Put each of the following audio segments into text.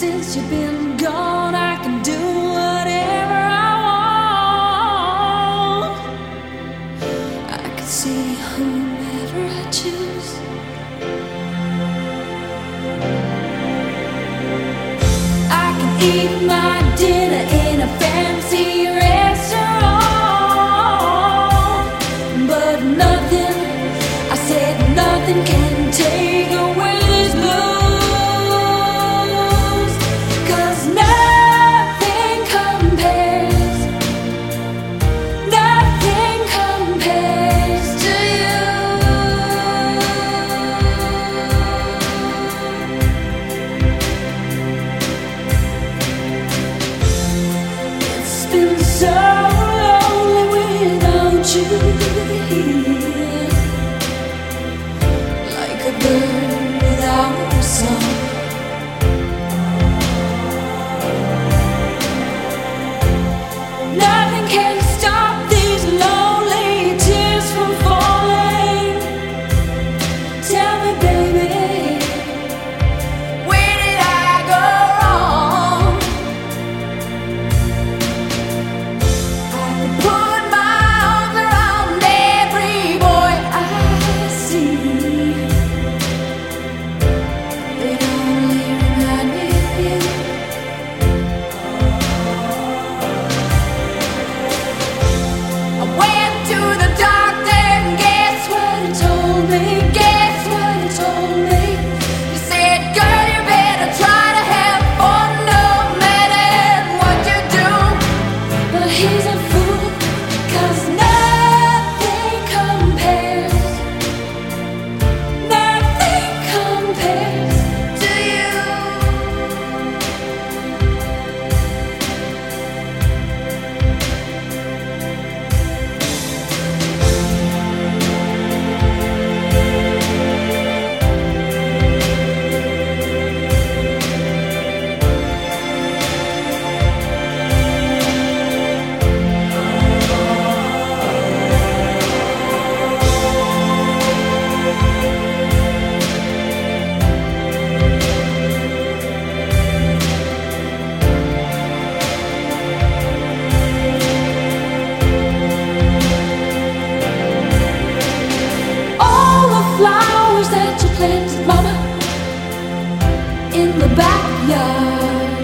Since you've been gone, I can do whatever I want. I can see whomever I choose. I can eat my dinner in a fancy restaurant, but nothing, I said nothing can take like a bird that Mama, in the backyard,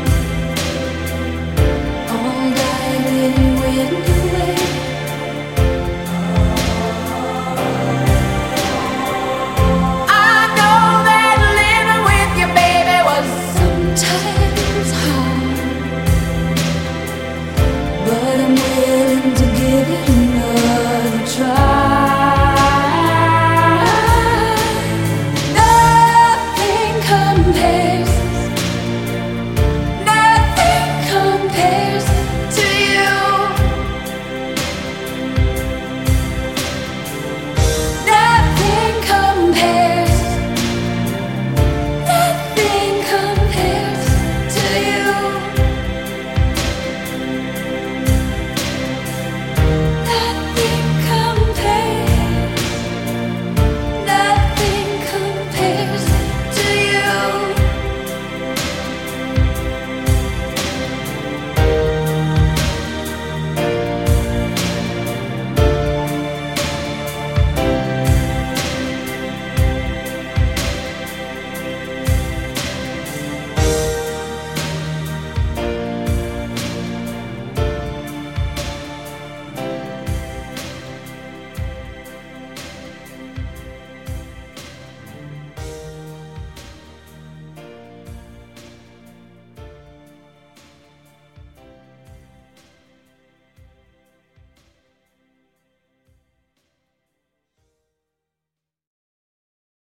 all died when you